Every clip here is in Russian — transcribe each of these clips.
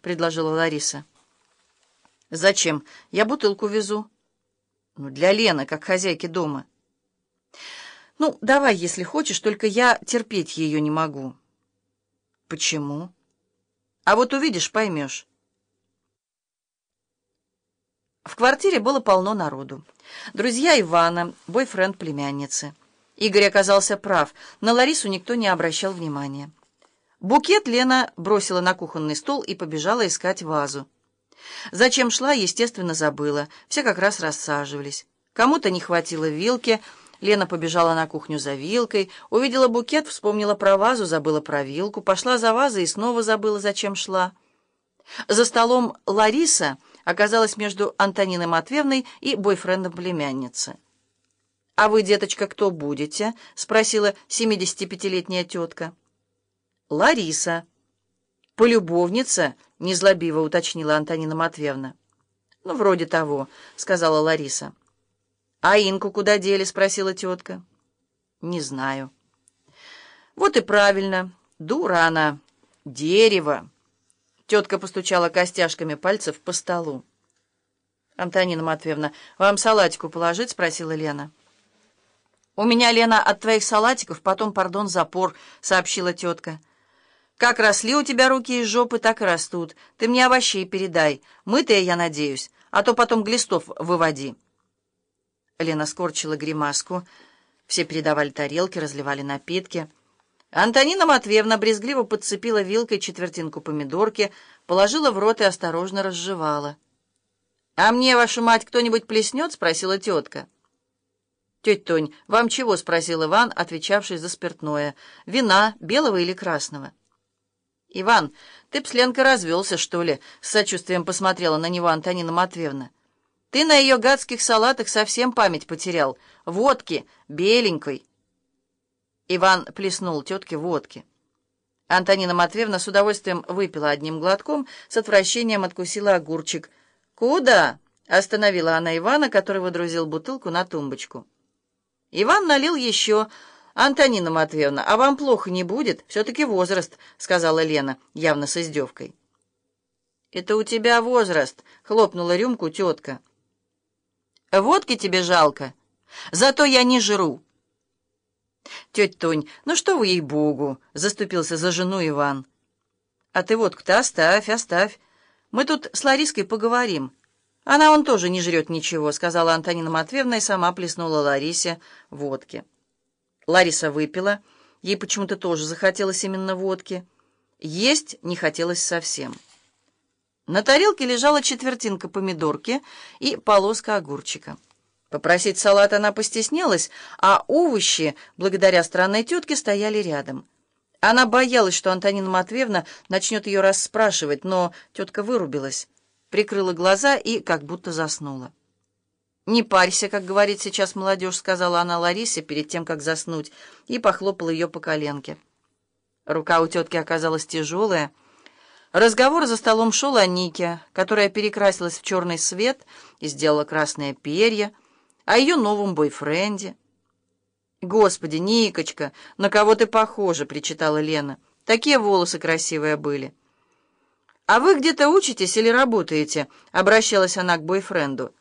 — предложила Лариса. «Зачем? Я бутылку везу». «Ну, для Лены, как хозяйки дома». «Ну, давай, если хочешь, только я терпеть ее не могу». «Почему?» «А вот увидишь, поймешь». В квартире было полно народу. Друзья Ивана, бойфренд племянницы. Игорь оказался прав, на Ларису никто не обращал внимания. Букет Лена бросила на кухонный стол и побежала искать вазу. Зачем шла, естественно, забыла. Все как раз рассаживались. Кому-то не хватило вилки. Лена побежала на кухню за вилкой, увидела букет, вспомнила про вазу, забыла про вилку, пошла за вазой и снова забыла, зачем шла. За столом Лариса оказалась между Антониной Матвеевной и бойфрендом племянницы. «А вы, деточка, кто будете?» — спросила 75-летняя тетка. «Лариса». «Полюбовница?» — незлобиво уточнила Антонина Матвеевна. «Ну, вроде того», — сказала Лариса. «А Инку куда дели?» — спросила тетка. «Не знаю». «Вот и правильно. Дура она. Дерево». Тетка постучала костяшками пальцев по столу. «Антонина Матвеевна, вам салатику положить?» — спросила Лена. «У меня, Лена, от твоих салатиков потом, пардон, запор», — сообщила тетка. Как росли у тебя руки из жопы, так и растут. Ты мне овощей передай. Мытые, я надеюсь, а то потом глистов выводи». Лена скорчила гримаску. Все передавали тарелки, разливали напитки. Антонина Матвеевна брезгливо подцепила вилкой четвертинку помидорки, положила в рот и осторожно разжевала. «А мне, вашу мать, кто-нибудь плеснет?» — спросила тетка. «Тетя Тонь, вам чего?» — спросил Иван, отвечавший за спиртное. «Вина, белого или красного?» «Иван, ты б с Ленкой развелся, что ли?» — с сочувствием посмотрела на него Антонина Матвеевна. «Ты на ее гадских салатах совсем память потерял. Водки, беленькой». Иван плеснул тетке водки. Антонина Матвеевна с удовольствием выпила одним глотком, с отвращением откусила огурчик. «Куда?» — остановила она Ивана, который выдрузил бутылку на тумбочку. Иван налил еще... «Антонина Матвеевна, а вам плохо не будет? Все-таки возраст», — сказала Лена, явно с издевкой. «Это у тебя возраст», — хлопнула рюмку тетка. «Водки тебе жалко, зато я не жру». «Тетя Тонь, ну что вы ей-богу!» — заступился за жену Иван. «А ты водку-то оставь, оставь. Мы тут с Лариской поговорим. Она он тоже не жрет ничего», — сказала Антонина Матвеевна и сама плеснула Ларисе водки. Лариса выпила. Ей почему-то тоже захотелось именно водки. Есть не хотелось совсем. На тарелке лежала четвертинка помидорки и полоска огурчика. Попросить салат она постеснялась, а овощи, благодаря странной тетке, стояли рядом. Она боялась, что Антонина Матвеевна начнет ее расспрашивать, но тетка вырубилась, прикрыла глаза и как будто заснула. «Не парься, как говорит сейчас молодежь», — сказала она Ларисе перед тем, как заснуть, и похлопала ее по коленке. Рука у тетки оказалась тяжелая. Разговор за столом шел о Нике, которая перекрасилась в черный свет и сделала красные перья, о ее новом бойфренде. «Господи, Никочка, на кого ты похожа?» — причитала Лена. «Такие волосы красивые были». «А вы где-то учитесь или работаете?» — обращалась она к бойфренду.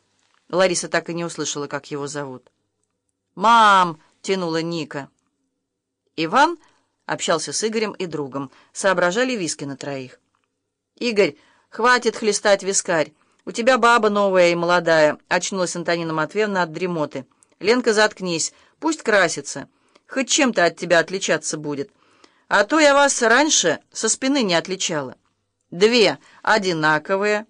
Лариса так и не услышала, как его зовут. «Мам!» — тянула Ника. Иван общался с Игорем и другом. Соображали виски на троих. «Игорь, хватит хлестать вискарь. У тебя баба новая и молодая», — очнулась Антонина Матвеевна от дремоты. «Ленка, заткнись. Пусть красится. Хоть чем-то от тебя отличаться будет. А то я вас раньше со спины не отличала. Две одинаковые,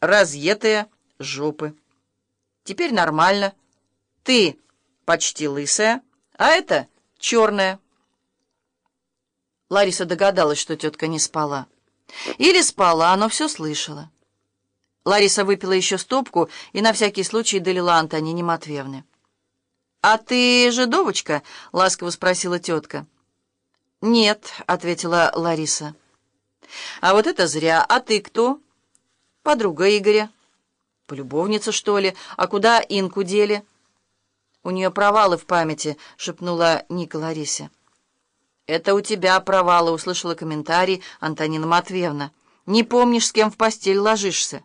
разъетые жопы». Теперь нормально. Ты почти лысая, а это черная. Лариса догадалась, что тетка не спала. Или спала, но все слышала. Лариса выпила еще стопку и на всякий случай долила Антонине Матвеевне. «А ты жидовочка?» — ласково спросила тетка. «Нет», — ответила Лариса. «А вот это зря. А ты кто?» «Подруга Игоря». «Полюбовница, что ли? А куда Инку дели?» «У нее провалы в памяти», — шепнула Ника Ларисе. «Это у тебя провалы», — услышала комментарий Антонина Матвеевна. Не помнишь, с кем в постель ложишься.